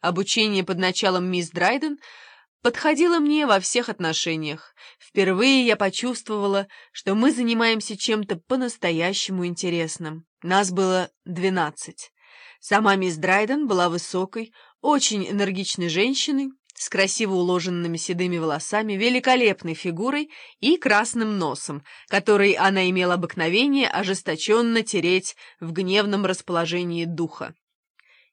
Обучение под началом мисс Драйден подходило мне во всех отношениях. Впервые я почувствовала, что мы занимаемся чем-то по-настоящему интересным. Нас было двенадцать. Сама мисс Драйден была высокой, очень энергичной женщиной, с красиво уложенными седыми волосами, великолепной фигурой и красным носом, который она имела обыкновение ожесточенно тереть в гневном расположении духа.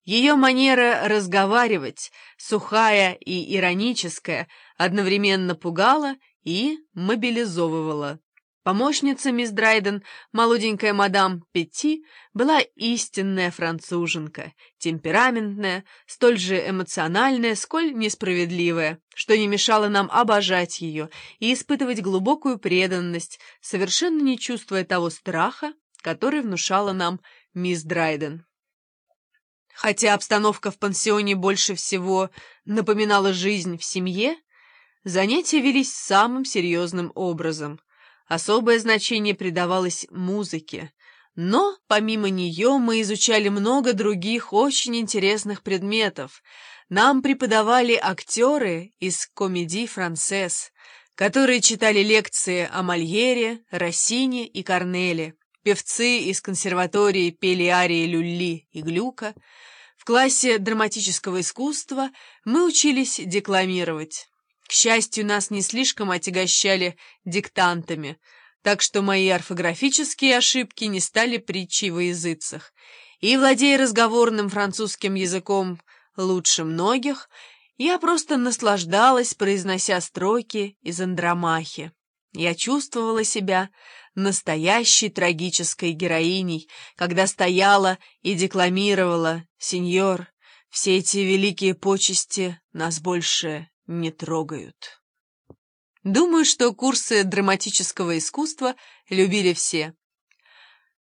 Ее манера разговаривать, сухая и ироническая, одновременно пугала и мобилизовывала. Помощница мисс Драйден, молоденькая мадам Петти, была истинная француженка, темпераментная, столь же эмоциональная, сколь несправедливая, что не мешало нам обожать ее и испытывать глубокую преданность, совершенно не чувствуя того страха, который внушала нам мисс Драйден. Хотя обстановка в пансионе больше всего напоминала жизнь в семье, занятия велись самым серьезным образом — Особое значение придавалось музыке, но помимо нее мы изучали много других очень интересных предметов. Нам преподавали актеры из комедий «Францесс», которые читали лекции о Мольере, Россине и Корнеле. Певцы из консерватории пели арии Люлли и Глюка. В классе драматического искусства мы учились декламировать. К счастью, нас не слишком отягощали диктантами, так что мои орфографические ошибки не стали притчей во языцах. И, владея разговорным французским языком лучше многих, я просто наслаждалась, произнося строки из Андромахи. Я чувствовала себя настоящей трагической героиней, когда стояла и декламировала «Сеньор, все эти великие почести нас больше не трогают. Думаю, что курсы драматического искусства любили все.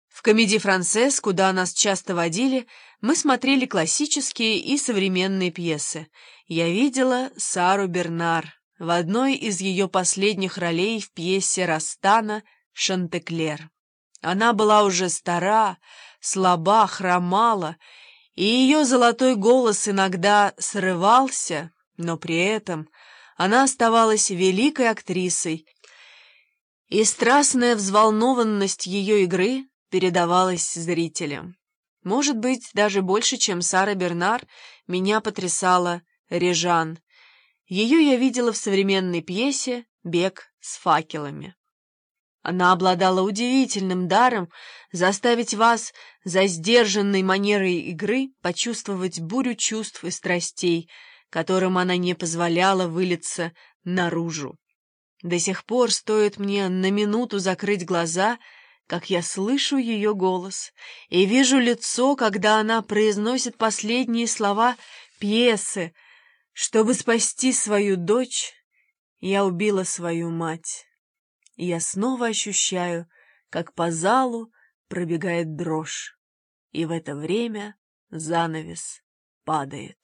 В комедии «Францесс», куда нас часто водили, мы смотрели классические и современные пьесы. Я видела Сару Бернар в одной из ее последних ролей в пьесе Растана «Шантеклер». Она была уже стара, слаба, хромала, и ее золотой голос иногда срывался, но при этом она оставалась великой актрисой, и страстная взволнованность ее игры передавалась зрителям. Может быть, даже больше, чем Сара Бернар, меня потрясала Режан. Ее я видела в современной пьесе «Бег с факелами». Она обладала удивительным даром заставить вас за сдержанной манерой игры почувствовать бурю чувств и страстей, которым она не позволяла вылиться наружу. До сих пор стоит мне на минуту закрыть глаза, как я слышу ее голос и вижу лицо, когда она произносит последние слова пьесы. Чтобы спасти свою дочь, я убила свою мать. И я снова ощущаю, как по залу пробегает дрожь, и в это время занавес падает.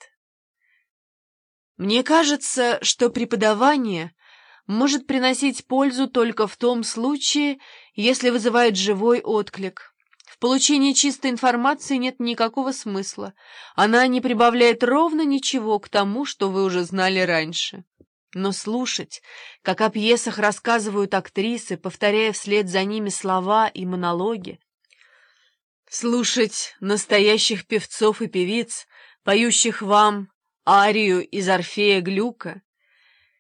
Мне кажется, что преподавание может приносить пользу только в том случае, если вызывает живой отклик. В получении чистой информации нет никакого смысла. Она не прибавляет ровно ничего к тому, что вы уже знали раньше. Но слушать, как о пьесах рассказывают актрисы, повторяя вслед за ними слова и монологи, слушать настоящих певцов и певиц, поющих вам арию из Орфея Глюка,